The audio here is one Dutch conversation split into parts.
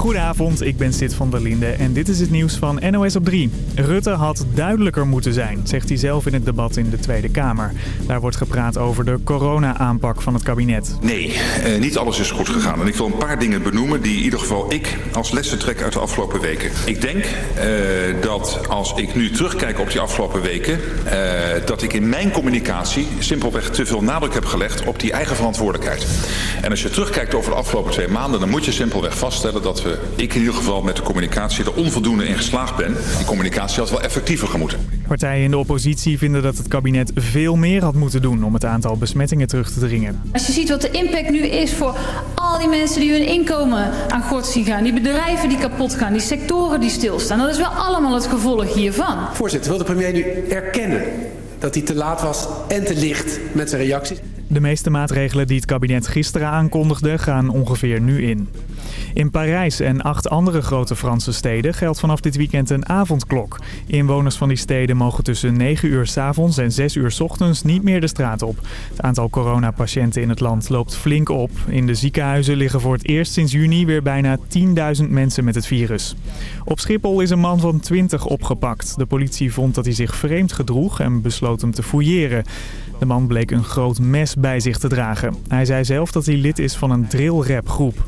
Goedenavond, ik ben Sid van der Linde en dit is het nieuws van NOS op 3. Rutte had duidelijker moeten zijn, zegt hij zelf in het debat in de Tweede Kamer. Daar wordt gepraat over de corona-aanpak van het kabinet. Nee, eh, niet alles is goed gegaan. En ik wil een paar dingen benoemen die in ieder geval ik als lessen trek uit de afgelopen weken. Ik denk eh, dat als ik nu terugkijk op die afgelopen weken... Eh, dat ik in mijn communicatie simpelweg te veel nadruk heb gelegd op die eigen verantwoordelijkheid. En als je terugkijkt over de afgelopen twee maanden... dan moet je simpelweg vaststellen dat we, ik in ieder geval met de communicatie... er onvoldoende in geslaagd ben. Die communicatie had wel effectiever gemoeten. Partijen in de oppositie vinden dat het kabinet veel meer had moeten doen... om het aantal besmettingen terug te dringen. Als je ziet wat de impact nu is voor al die mensen die hun inkomen aan gort zien gaan... die bedrijven die kapot gaan, die sectoren die stilstaan... dat is wel allemaal het gevolg hiervan. Voorzitter, wil de premier nu erkennen dat hij te laat was en te licht met zijn reacties? De meeste maatregelen die het kabinet gisteren aankondigde gaan ongeveer nu in. In Parijs en acht andere grote Franse steden geldt vanaf dit weekend een avondklok. Inwoners van die steden mogen tussen 9 uur s avonds en 6 uur s ochtends niet meer de straat op. Het aantal coronapatiënten in het land loopt flink op. In de ziekenhuizen liggen voor het eerst sinds juni weer bijna 10.000 mensen met het virus. Op Schiphol is een man van 20 opgepakt. De politie vond dat hij zich vreemd gedroeg en besloot hem te fouilleren. De man bleek een groot mes bij zich te dragen. Hij zei zelf dat hij lid is van een drillrapgroep.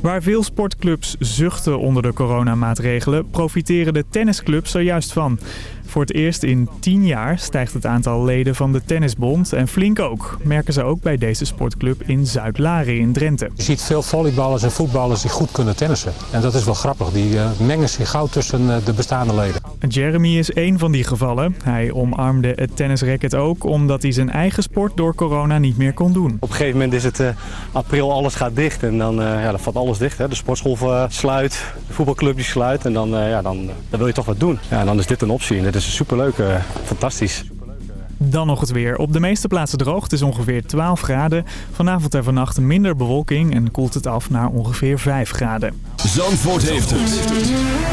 Waar veel sportclubs zuchten onder de coronamaatregelen, profiteren de tennisclubs er juist van. Voor het eerst in 10 jaar stijgt het aantal leden van de Tennisbond en flink ook. Merken ze ook bij deze sportclub in Zuid-Laren in Drenthe. Je ziet veel volleyballers en voetballers die goed kunnen tennissen. En dat is wel grappig. Die uh, mengen zich gauw tussen uh, de bestaande leden. Jeremy is één van die gevallen. Hij omarmde het tennisracket ook omdat hij zijn eigen sport door corona niet meer kon doen. Op een gegeven moment is het uh, april, alles gaat dicht en dan, ja, dan valt alles dicht. Hè. De sportschool sluit, de voetbalclub die sluit en dan, ja, dan, dan wil je toch wat doen. Ja, en dan is dit een optie is superleuk, uh, fantastisch. Dan nog het weer. Op de meeste plaatsen droog. Het is ongeveer 12 graden. Vanavond en vannacht minder bewolking en koelt het af naar ongeveer 5 graden. Zandvoort heeft het.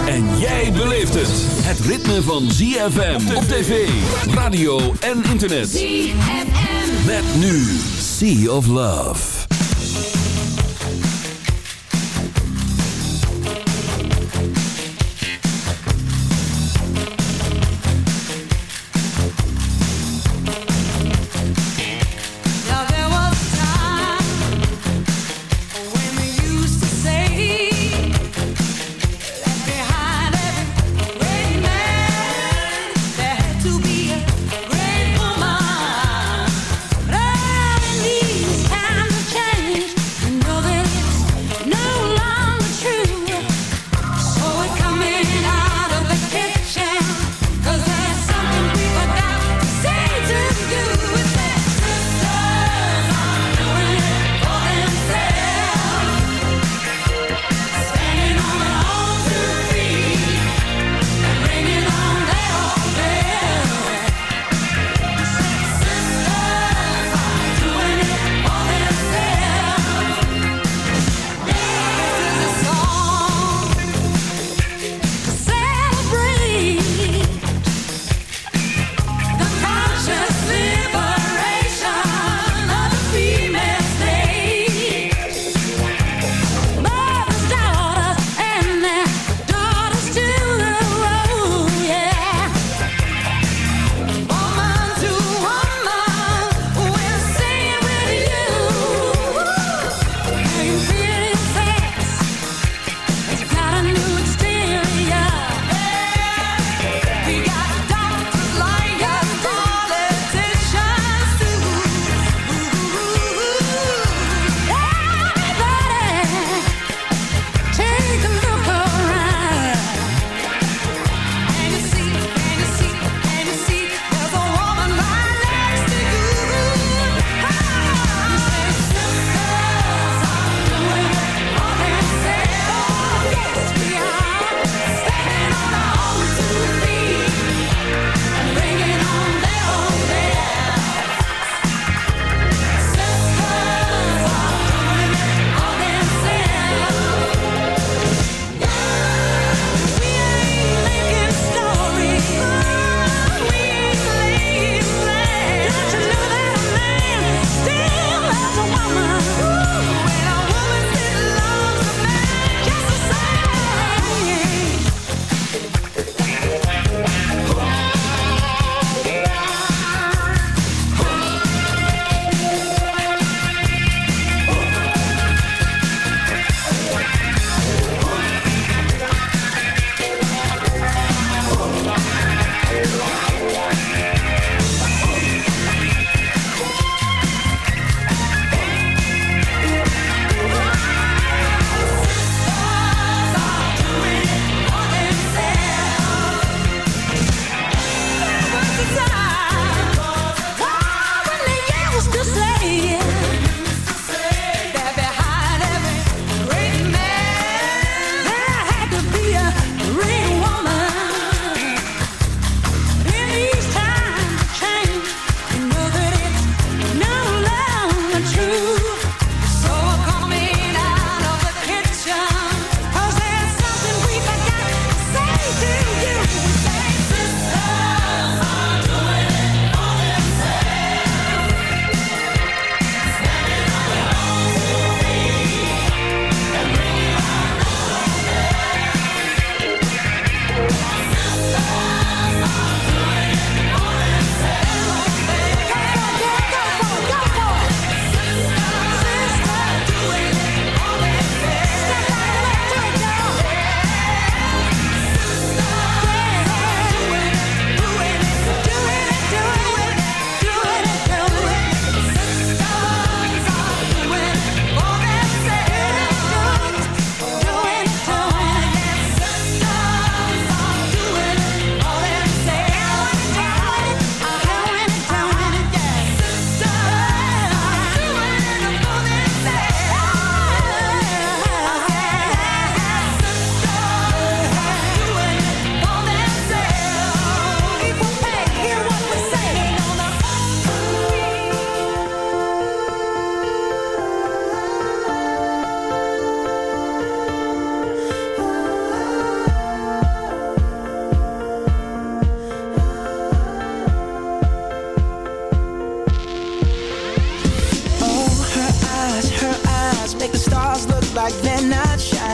En jij beleeft het. Het ritme van ZFM op tv, radio en internet. ZFM. Met nu Sea of Love.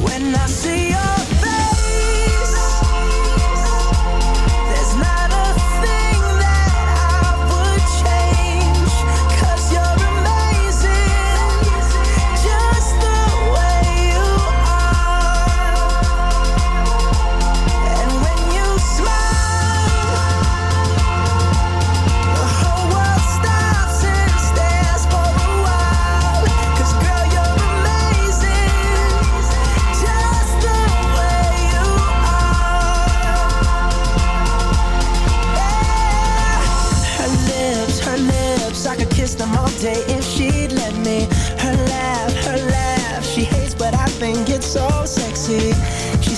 when I see your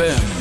ZFM.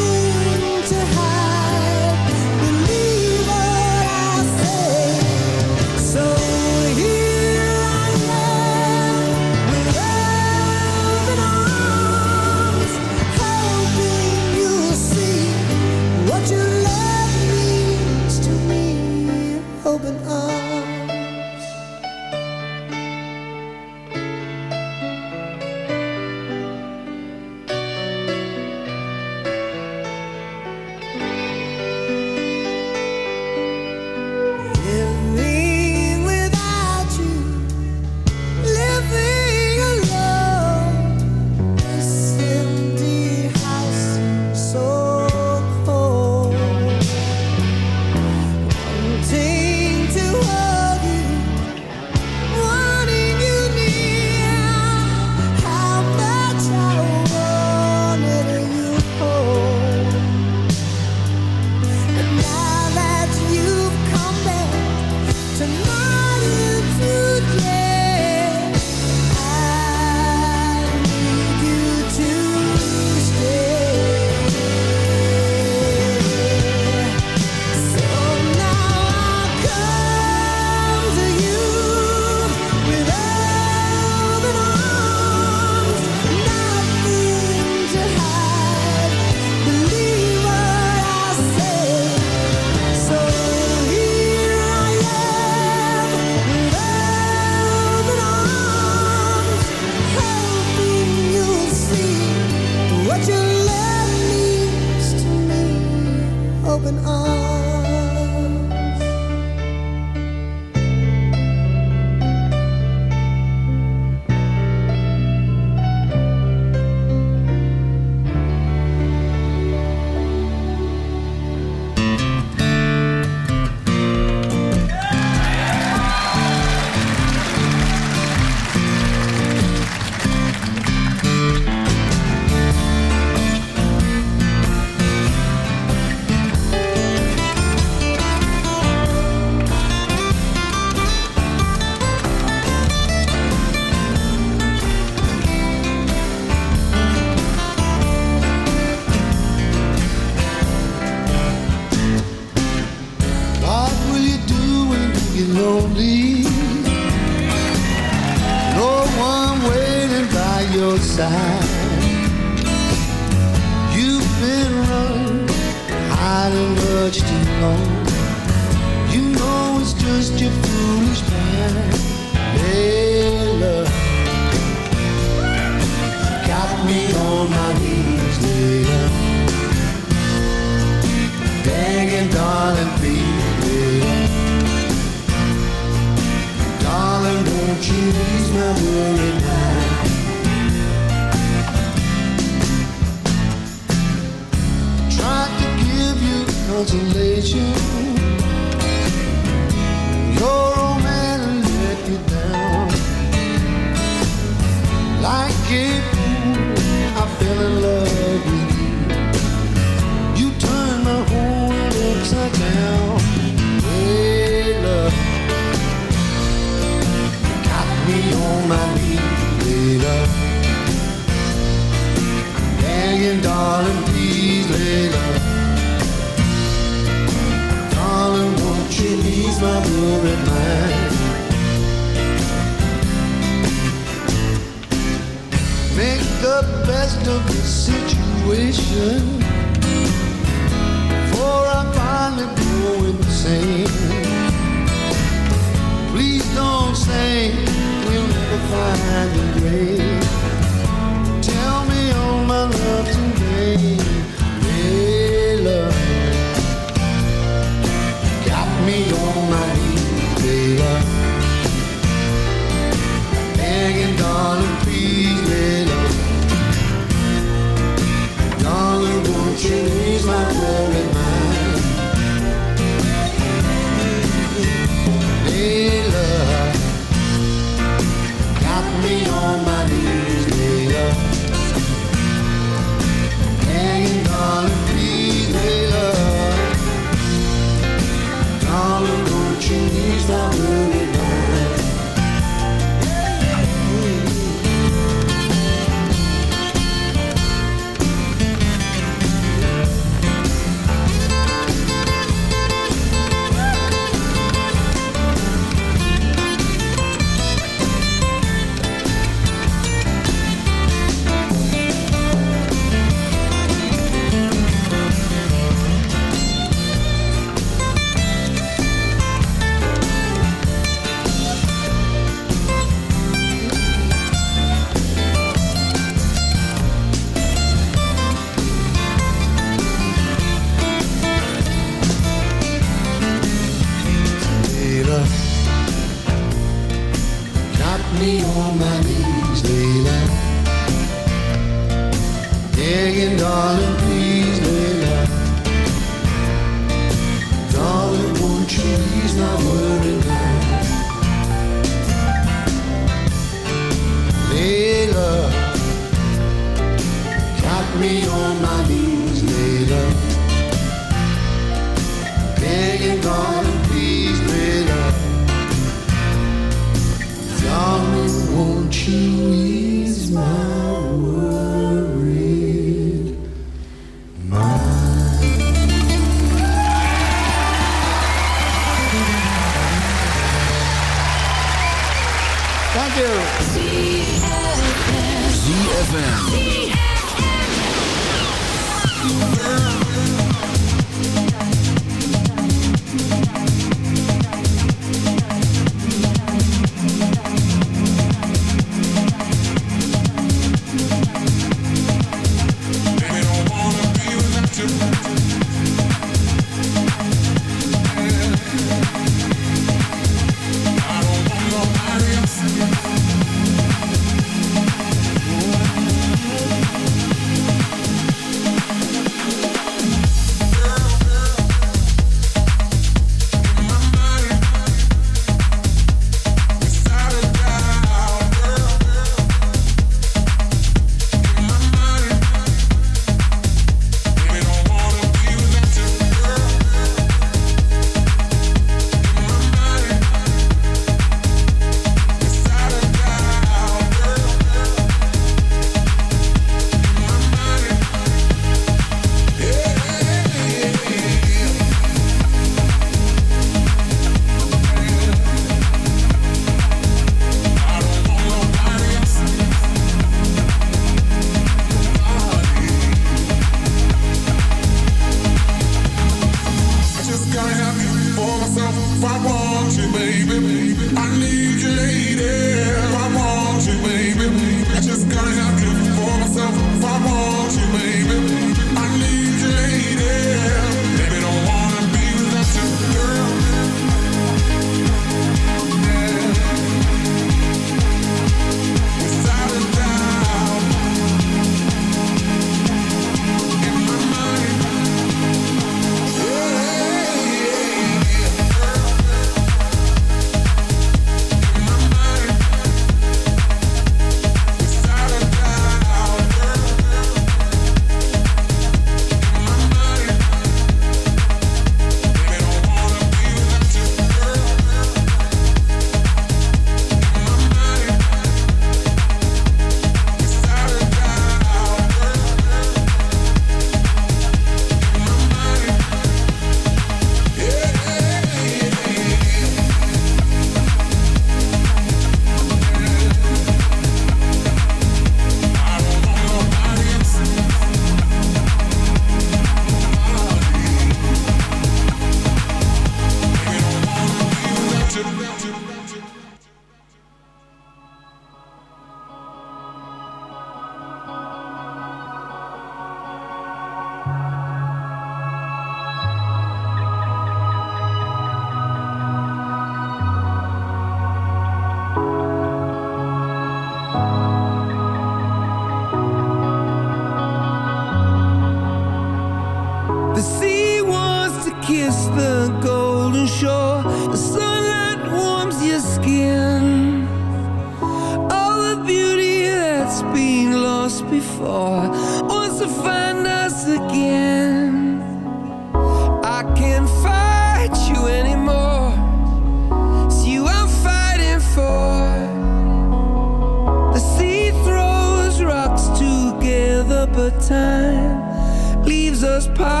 time leaves us part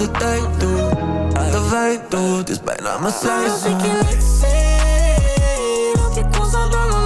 De tijd doet De wij doet, is bijna mijn zijn Als ik je niet zie, loop je constant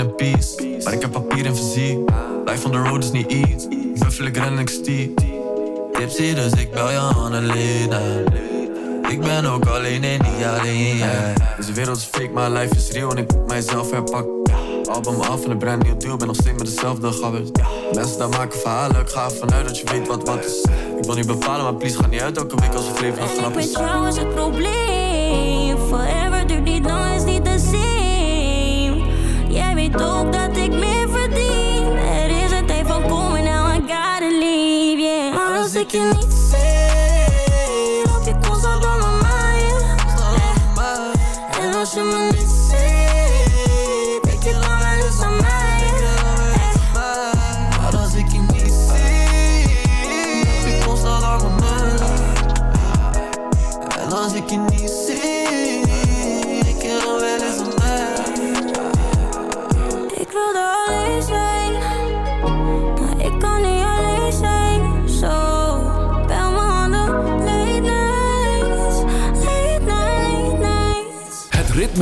peace Maar ik heb papier en fysiek. Life on the road is niet iets. Buffel ik ren en ik stiek. Tipsy, dus ik bel je Annelena Ik ben ook alleen en niet alleen, yeah. Deze wereld is fake, maar life is real en ik moet mijzelf herpakken. Album af en een brand nieuw deal, ben nog steeds met dezelfde gabbers. Mensen daar maken verhalen, ik ga ervan uit dat je weet wat wat is. Ik wil niet bepalen, maar please ga niet uit elke week als het leven een grap Ik is jou is het probleem. Forever duurt niet lang, is niet de same. Weet ook dat ik meer verdien. Er is een tijd van komen, now I gotta leave, yeah. Als ik je niet zie, loop je constant mind. Eh, En als je me niet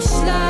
besluit.